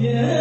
Yeah.